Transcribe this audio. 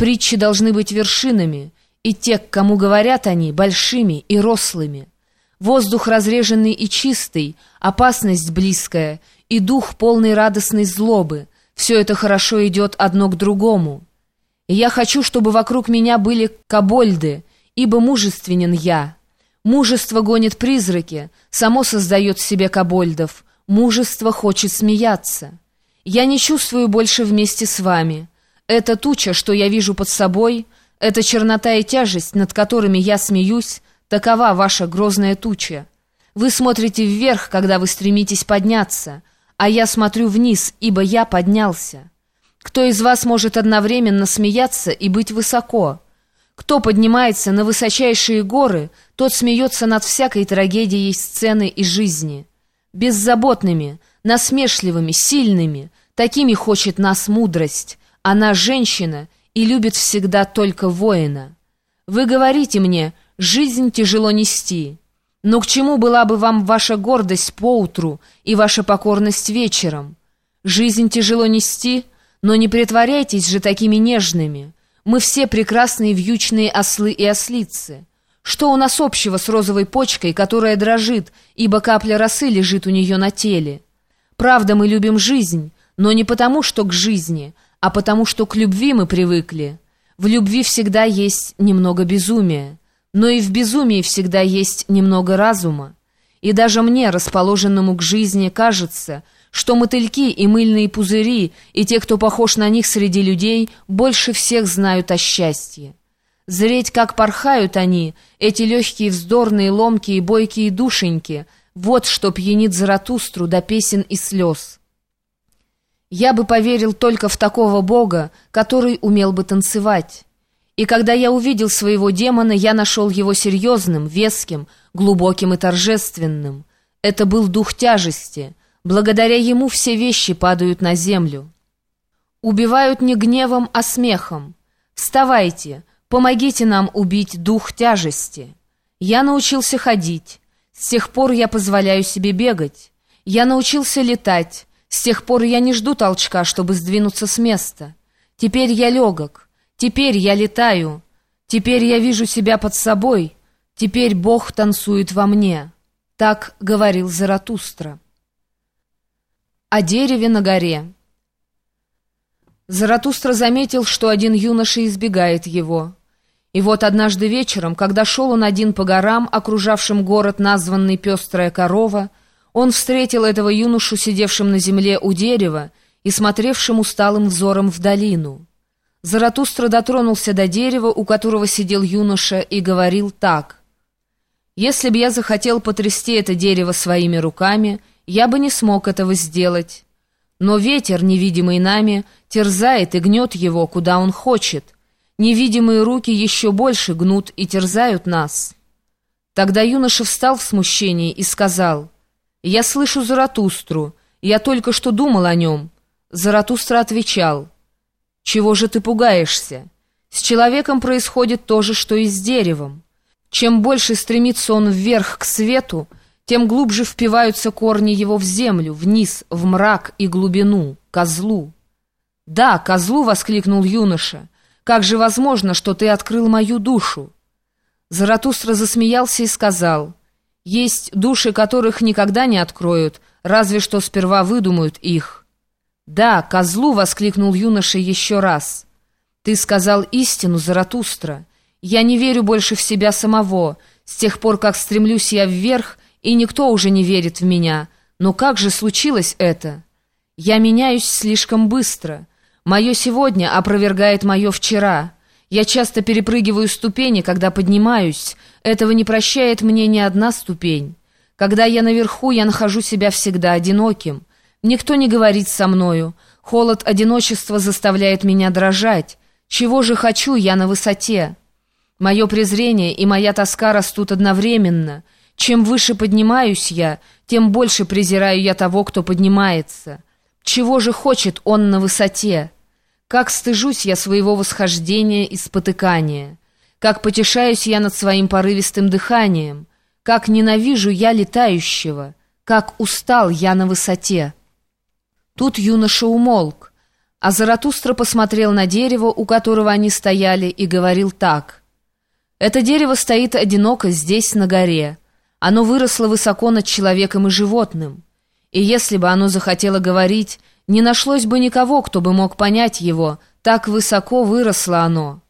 Притчи должны быть вершинами, и те, к кому говорят они, большими и рослыми. Воздух разреженный и чистый, опасность близкая, и дух полный радостной злобы. Все это хорошо идет одно к другому. И я хочу, чтобы вокруг меня были кобольды, ибо мужественен я. Мужество гонит призраки, само создает себе кобольдов. Мужество хочет смеяться. Я не чувствую больше вместе с вами. Эта туча, что я вижу под собой, эта чернота и тяжесть, над которыми я смеюсь, такова ваша грозная туча. Вы смотрите вверх, когда вы стремитесь подняться, а я смотрю вниз, ибо я поднялся. Кто из вас может одновременно смеяться и быть высоко? Кто поднимается на высочайшие горы, тот смеется над всякой трагедией сцены и жизни. Беззаботными, насмешливыми, сильными, такими хочет нас мудрость, она женщина и любит всегда только воина. Вы говорите мне, жизнь тяжело нести. Но к чему была бы вам ваша гордость поутру и ваша покорность вечером? Жизнь тяжело нести, но не притворяйтесь же такими нежными. Мы все прекрасные вьючные ослы и ослицы. Что у нас общего с розовой почкой, которая дрожит, ибо капля росы лежит у нее на теле? Правда, мы любим жизнь, но не потому, что к жизни, а потому что к любви мы привыкли. В любви всегда есть немного безумия, но и в безумии всегда есть немного разума. И даже мне, расположенному к жизни, кажется, что мотыльки и мыльные пузыри, и те, кто похож на них среди людей, больше всех знают о счастье. Зреть, как порхают они, эти легкие, вздорные, ломкие, бойкие душеньки, вот что пьянит Заратустру до песен и слез. Я бы поверил только в такого бога, который умел бы танцевать. И когда я увидел своего демона, я нашел его серьезным, веским, глубоким и торжественным. Это был дух тяжести. Благодаря ему все вещи падают на землю. Убивают не гневом, а смехом. Вставайте, помогите нам убить дух тяжести. Я научился ходить. С тех пор я позволяю себе бегать. Я научился летать. С тех пор я не жду толчка, чтобы сдвинуться с места. Теперь я легок, теперь я летаю, теперь я вижу себя под собой, теперь Бог танцует во мне. Так говорил Заратустра. О дереве на горе. Заратустра заметил, что один юноша избегает его. И вот однажды вечером, когда шел он один по горам, окружавшим город, названный «Пестрая корова», он встретил этого юношу, сидевшим на земле у дерева и смотревшим усталым взором в долину. Заратустра дотронулся до дерева, у которого сидел юноша, и говорил так. «Если бы я захотел потрясти это дерево своими руками, я бы не смог этого сделать. Но ветер, невидимый нами, терзает и гнет его, куда он хочет. Невидимые руки еще больше гнут и терзают нас». Тогда юноша встал в смущении и сказал — «Я слышу Заратустру. Я только что думал о нем». Заратустра отвечал. «Чего же ты пугаешься? С человеком происходит то же, что и с деревом. Чем больше стремится он вверх к свету, тем глубже впиваются корни его в землю, вниз, в мрак и глубину, козлу». «Да, козлу!» — воскликнул юноша. «Как же возможно, что ты открыл мою душу?» Заратустра засмеялся и сказал — есть души, которых никогда не откроют, разве что сперва выдумают их. «Да, козлу!» — воскликнул юноша еще раз. «Ты сказал истину, Заратустра. Я не верю больше в себя самого. С тех пор, как стремлюсь я вверх, и никто уже не верит в меня. Но как же случилось это? Я меняюсь слишком быстро. Мое сегодня опровергает мое вчера». Я часто перепрыгиваю ступени, когда поднимаюсь. Этого не прощает мне ни одна ступень. Когда я наверху, я нахожу себя всегда одиноким. Никто не говорит со мною. Холод одиночества заставляет меня дрожать. Чего же хочу я на высоте? Мое презрение и моя тоска растут одновременно. Чем выше поднимаюсь я, тем больше презираю я того, кто поднимается. Чего же хочет он на высоте?» Как стыжусь я своего восхождения и спотыкания! Как потешаюсь я над своим порывистым дыханием! Как ненавижу я летающего! Как устал я на высоте!» Тут юноша умолк, а Заратустра посмотрел на дерево, у которого они стояли, и говорил так. «Это дерево стоит одиноко здесь, на горе. Оно выросло высоко над человеком и животным. И если бы оно захотело говорить, не нашлось бы никого, кто бы мог понять его, так высоко выросло оно.